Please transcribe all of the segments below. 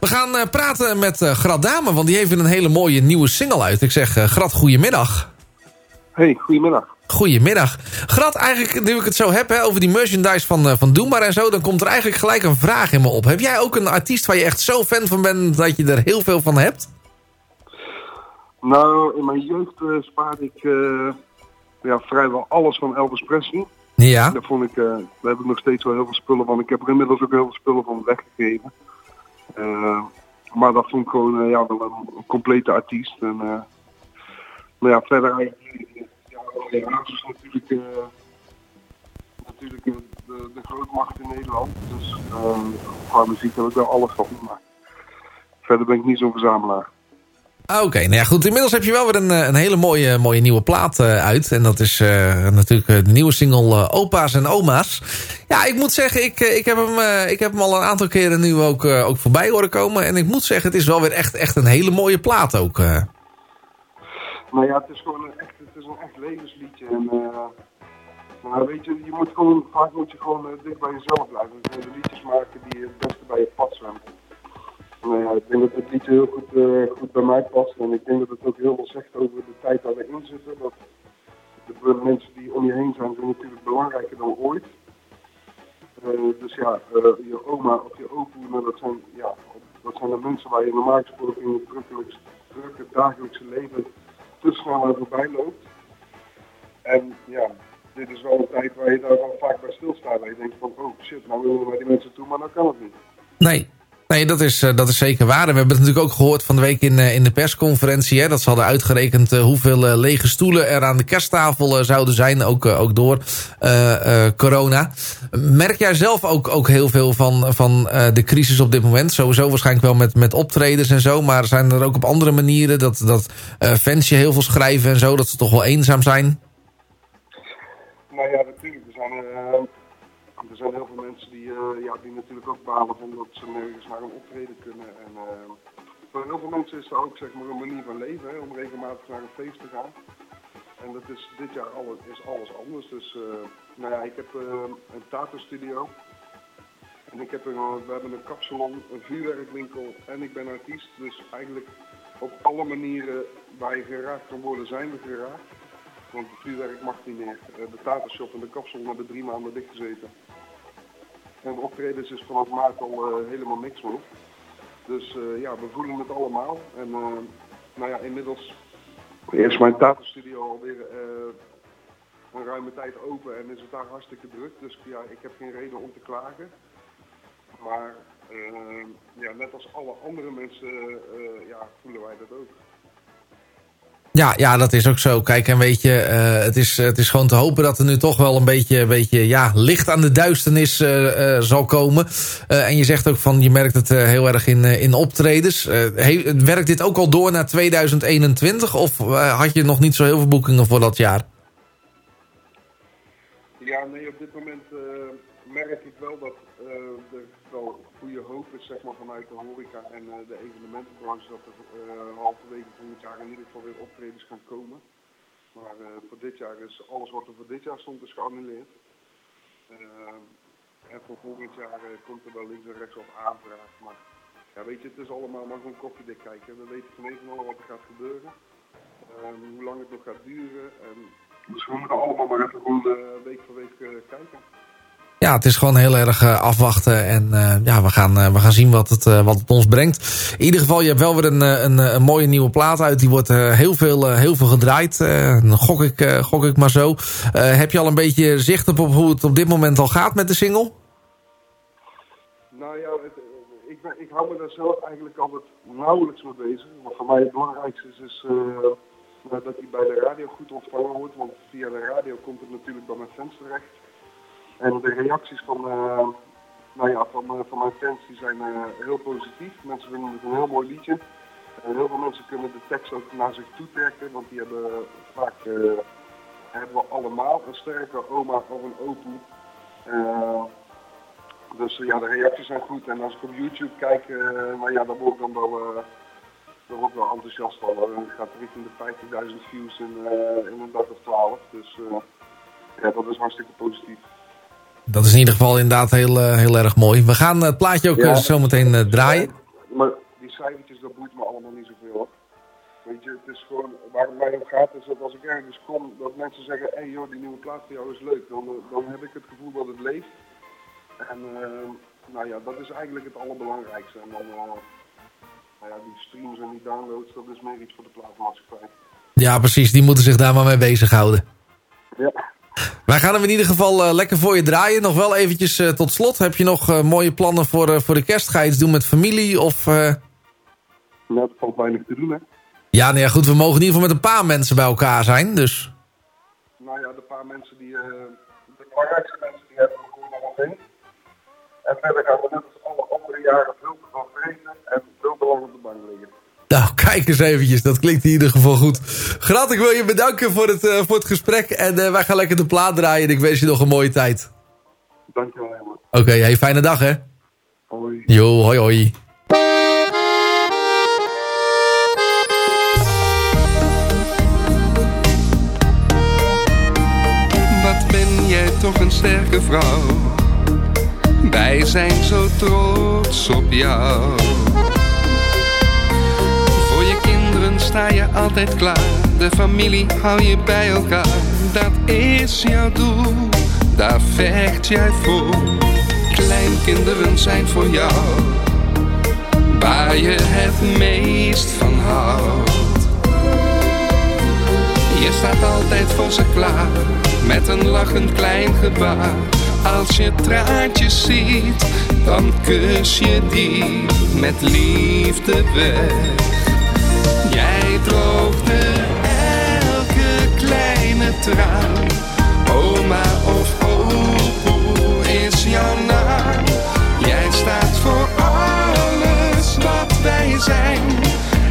We gaan uh, praten met uh, Grad Dame, want die heeft een hele mooie nieuwe single uit. Ik zeg, uh, Grad, goedemiddag. Hey, goedemiddag. Goedemiddag. Grad, eigenlijk, nu ik het zo heb hè, over die merchandise van, van Doe Maar en zo... dan komt er eigenlijk gelijk een vraag in me op. Heb jij ook een artiest waar je echt zo fan van bent dat je er heel veel van hebt? Nou, in mijn jeugd spaarde ik ja, vrijwel alles van Elvis Presley. Ja. Daar, vond ik, daar heb ik nog steeds wel heel veel spullen van. Ik heb er inmiddels ook heel veel spullen van weggegeven. Uh, maar dat vond ik gewoon uh, ja, wel een, complete artiest. En, maar ja, verder eigenlijk... Ja, is natuurlijk, natuurlijk de, de grootmacht in Nederland. Dus qua muziek heb ik wel alles van. Maar verder ben ik niet zo'n verzamelaar. Ah, oké, nou ja, goed. Inmiddels heb je wel weer een, een hele mooie, mooie nieuwe plaat uh, uit. En dat is uh, natuurlijk de nieuwe single Opa's en Oma's. Ja, ik moet zeggen, ik, ik, heb, hem, ik heb hem al een aantal keren nu ook, ook voorbij horen komen. En ik moet zeggen, het is wel weer echt, echt een hele mooie plaat ook. Nou ja, het is gewoon een echt, het is een echt levensliedje. En, nou, weet je, je moet gewoon, vaak moet je gewoon dicht bij jezelf blijven. Dus de liedjes maken die het beste bij je pad zijn. Nou ik denk dat het liedje heel goed, uh, goed bij mij past. En ik denk dat het ook heel veel zegt over de tijd waar we in zitten. Dat de mensen die om je heen zijn, zijn natuurlijk belangrijker dan ooit. Uh, dus ja, uh, je oma of je opa, nou, dat, zijn, ja, dat zijn de mensen waar je normaal gesproken in je drukke dagelijkse leven te snel aan voorbij loopt. En ja, dit is wel een tijd waar je daar wel vaak bij stilstaat. Waar je denkt van, oh shit, nou willen naar die mensen toe, maar dan kan het niet. Nee, Nee, dat is, uh, dat is zeker waar. En we hebben het natuurlijk ook gehoord van de week in, uh, in de persconferentie... Hè, dat ze hadden uitgerekend uh, hoeveel lege stoelen er aan de kersttafel zouden zijn... ook, ook door corona. Merk jij zelf ook, ook heel veel van, van de crisis op dit moment? Sowieso waarschijnlijk wel met, met optredens en zo... maar zijn er ook op andere manieren dat, dat fans je heel veel schrijven en zo... dat ze toch wel eenzaam zijn? Nou ja, natuurlijk. Er zijn zijn heel veel mensen die, uh, ja, die natuurlijk ook balen van dat ze nergens naar een optreden kunnen. En uh, voor heel veel mensen is dat ook zeg maar, een manier van leven, hè, om regelmatig naar een feest te gaan. En dat is dit jaar alles, is alles anders. Dus uh, nou ja, ik heb een tato-studio. En ik heb we hebben een kapsalon, een vuurwerkwinkel en ik ben artiest. Dus eigenlijk op alle manieren waar je geraakt kan worden, zijn we geraakt. Want het vuurwerk mag niet meer. De tato-shop en de kapsalon hebben drie maanden dichtgezeten. En optredens is vanaf maart al uh, helemaal niks meer. Dus uh, ja, we voelen het allemaal. En uh, nou ja, inmiddels is mijn tafelstudio alweer een ruime tijd open en is het daar hartstikke druk. Dus ja, ik heb geen reden om te klagen. Maar ja, net als alle andere mensen ja, voelen wij dat ook. Ja, ja, dat is ook zo. Kijk, en weet je, uh, het, is, het is gewoon te hopen dat er nu toch wel een beetje, beetje ja, licht aan de duisternis uh, uh, zal komen. en je zegt ook van, je merkt het heel erg in, in optredens. werkt dit ook al door naar 2021? Of had je nog niet zo heel veel boekingen voor dat jaar? Ja, nee, op dit moment merk ik wel dat goede hoop is zeg maar, vanuit de horeca en uh, de evenementenbranche dat er uh, halverwege volgend jaar in ieder geval weer optredens gaan komen. Maar uh, voor dit jaar is alles wat er voor dit jaar stond is geannuleerd. en voor volgend jaar komt er wel links en rechts op aanvraag. Maar ja, weet je, het is allemaal maar gewoon koffiedik kijken. We weten van even wat er gaat gebeuren. hoe lang het nog gaat duren. En dus we moeten allemaal maar even gewoon week voor week kijken ja, het is gewoon heel erg uh, afwachten. En uh, ja, we gaan, uh, we gaan zien wat het, wat het ons brengt. In ieder geval, je hebt wel weer een, een, een mooie nieuwe plaat uit. Die wordt heel, veel, heel veel gedraaid. gok, ik, gok ik maar zo. heb je al een beetje zicht op, hoe het op dit moment al gaat met de single? Nou ja, ik, ik hou me daar zelf eigenlijk altijd nauwelijks mee bezig. Wat voor mij het belangrijkste is, is dat hij bij de radio goed ontvangen wordt. Want via de radio komt het natuurlijk bij mijn fans terecht. En de reacties van, uh, nou ja, van, uh, van mijn fans zijn uh, heel positief. Mensen vinden het een heel mooi liedje. En heel veel mensen kunnen de tekst ook naar zich toe trekken, want die hebben vaak hebben we allemaal een sterke oma of een opoe. dus ja, de reacties zijn goed. En als ik op YouTube kijk, nou ja, dan word ik dan wel, word ik wel enthousiast van. Dan gaat richting de 50.000 views in, in een dag of 12. Dus ja, dat is hartstikke positief dat is in ieder geval inderdaad heel, eh, heel erg mooi. We gaan het plaatje ook eh, zo meteen eh, draaien. Maar die cijfertjes, dat boeit me allemaal niet zoveel. Hoor. Weet je, het is gewoon, waar het mij om gaat is dat als ik ergens kom, dat mensen zeggen, hé hey joh, die nieuwe plaat van jou is leuk. Dan, dan heb ik het gevoel dat het leeft. En nou ja, dat is eigenlijk het allerbelangrijkste. En dan, nou ja, die streams en die downloads, dat is meer iets voor de plaatmaatschappij. Ja, precies. Die moeten zich daar maar mee bezighouden. Ja. Wij gaan hem in ieder geval uh, lekker voor je draaien. Nog wel eventjes uh, tot slot. Heb je nog uh, mooie plannen voor, voor de kerst? Ga je iets doen met familie? Of, Nou, dat valt weinig te doen, hè? Ja, nou ja, goed. We mogen in ieder geval met een paar mensen bij elkaar zijn, dus... Nou ja, de paar mensen die... de belangrijkste mensen die hebben we gewoon nog heen. En verder gaan we net als alle andere jaren veel te veel vreten en veel te lang op de bank liggen. Nou, kijk eens eventjes. Dat klinkt in ieder geval goed. Grat, ik wil je bedanken voor het, uh, voor het gesprek. En uh, wij gaan lekker de plaat draaien. En ik wens je nog een mooie tijd. Dankjewel, helemaal. Oké, okay, hey, fijne dag, hè? Hoi. Jo, hoi, hoi. Wat ben jij toch een sterke vrouw. Wij zijn zo trots op jou. Sta je altijd klaar. De familie hou je bij elkaar. Dat is jouw doel, daar vecht jij voor. Kleinkinderen zijn voor jou, waar je het meest van houdt. Je staat altijd voor ze klaar, met een lachend klein gebaar. Als je traantjes ziet, dan kus je die met liefde weg. Jij droogde elke kleine traan. Oma of opoe is jouw naam. Jij staat voor alles wat wij zijn.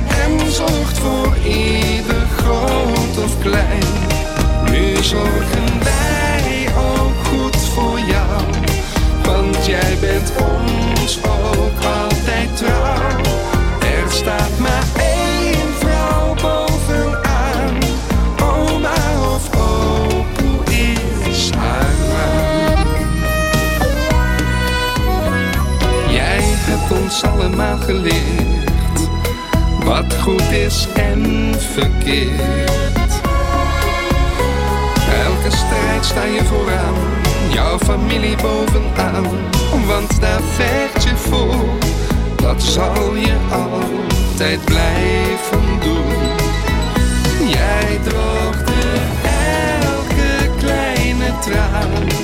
En zorgt voor ieder groot of klein. Nu zorgen Wat goed is en verkeerd. Elke strijd sta je vooraan. Jouw familie bovenaan. Want daar vecht je voor dat zal je altijd blijven doen. Jij droogde elke kleine traan.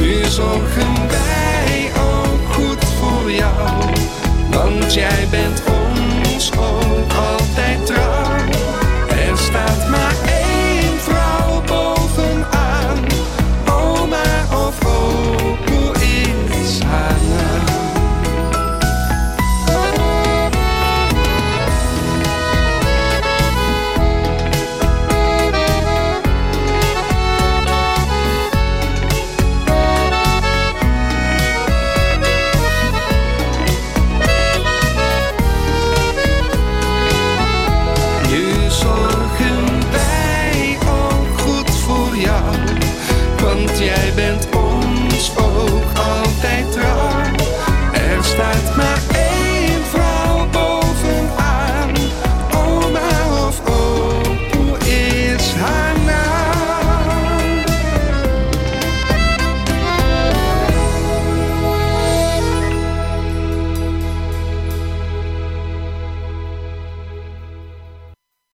Nu zorgen wij ook goed voor jou. Want jij bent ons ook